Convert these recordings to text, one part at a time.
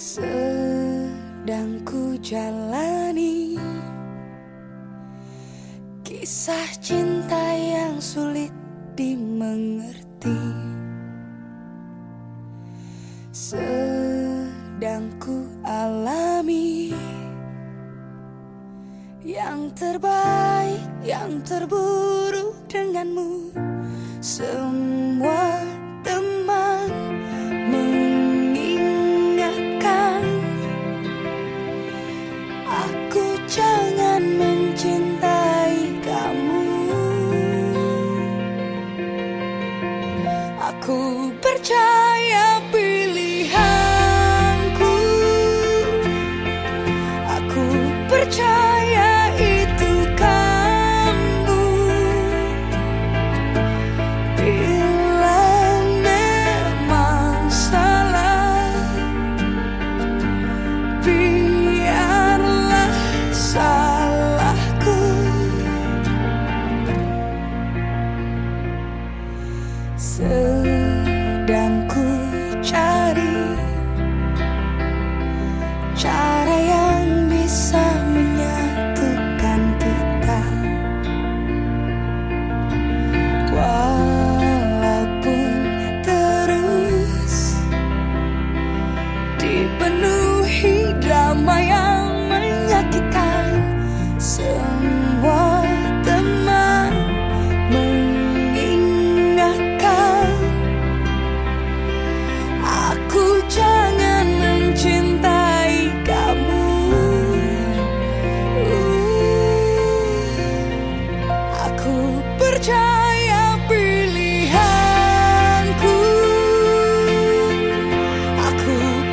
Sedang ku jalani Kisah cinta yang sulit dimengerti Sedang ku alami. Yang terbaik, yang terburuk denganmu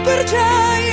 perceai